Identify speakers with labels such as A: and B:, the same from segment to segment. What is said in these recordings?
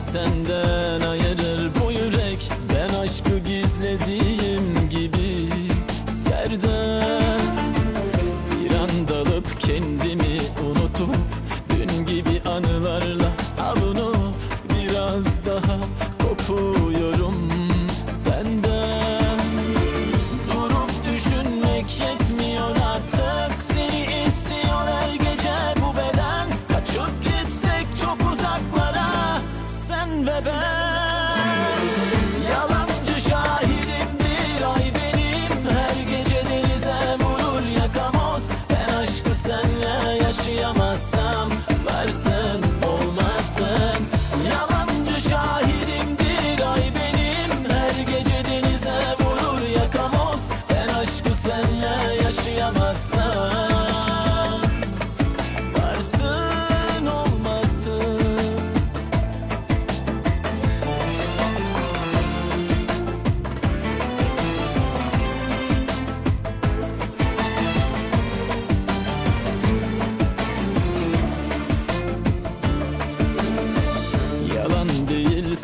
A: Senden ayırır bu yürek. Ben aşkı gizlediğim gibi Serdar Bir an dalıp kendimi unutup Dün gibi anılarla bye bye.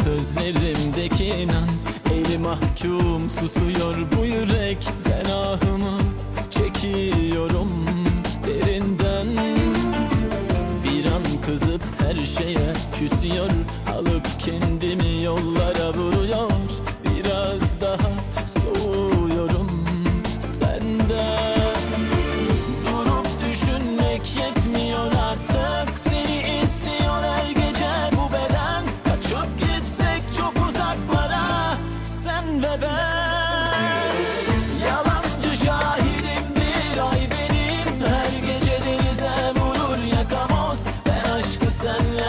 A: Sözlerimdeki inan. Eli mahkum susuyor bu yürek Ben ahımı çekiyorum derinden. Bir an kızıp her şeye küsüyor Alıp kendimi yollara vuruyor. Biraz daha soğuk sun.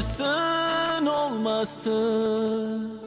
A: varsın olmasın.